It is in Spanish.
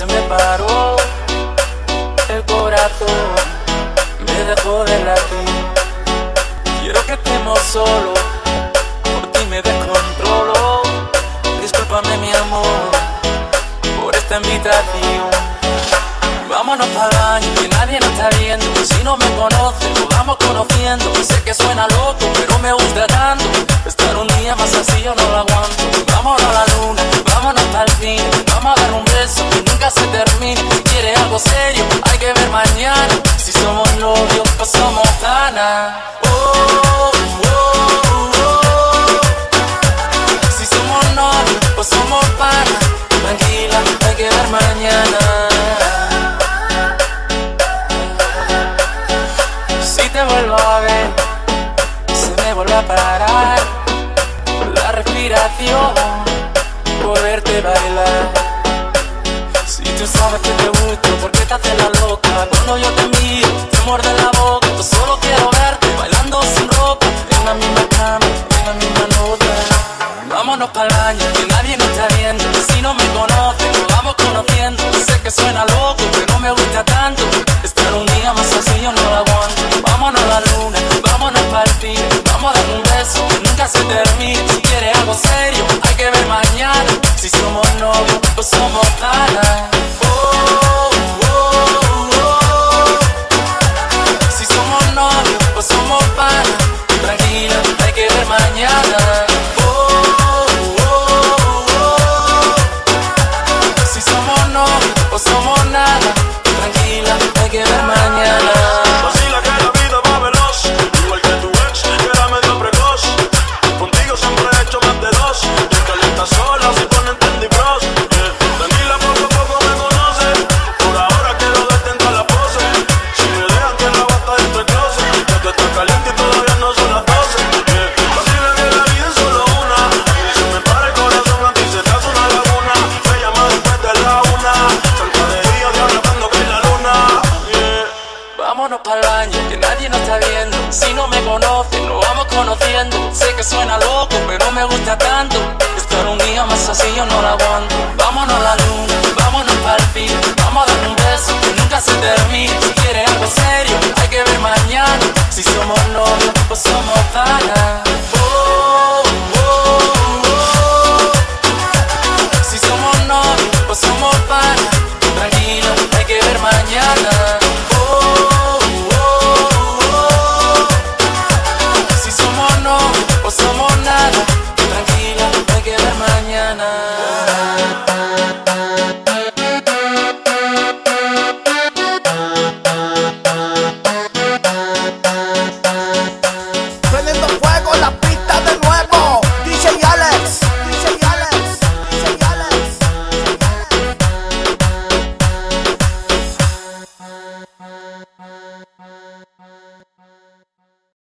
se me paró el corazón, me dejó de latir. Quiero que estemos solo, por ti me descontrolo. Discúlpame mi amor por esta invitación. Vámonos para el año que nadie nos está viendo, si no me conoces, vamos con somos ganas. Oh, oh, oh, oh. Si somos novios, pues somos panas. Tranquila, hay que ver mañana. Si te vuelvo a ver, se me vuelve a parar la respiración por bailar. Si tú sabes que te gusto, ¿por qué te haces la Cuando yo te miro, te muerde la boca. Yo solo quiero verte bailando sin ropa, en la misma cama, en la misma nota. Vámonos para el baño, que nadie nos está viendo. Si no me conoce, nos vamos conociendo. Sé que suena loco, pero pues somos nada. Tranquila, que nadie nos está viendo. Si no me conoces, nos vamos conociendo. Sé que suena loco, pero me gusta tanto. Estar un día más así yo no lo aguanto. Vámonos a la luna, vámonos el fin. Vamos a dar un beso que nunca se termine.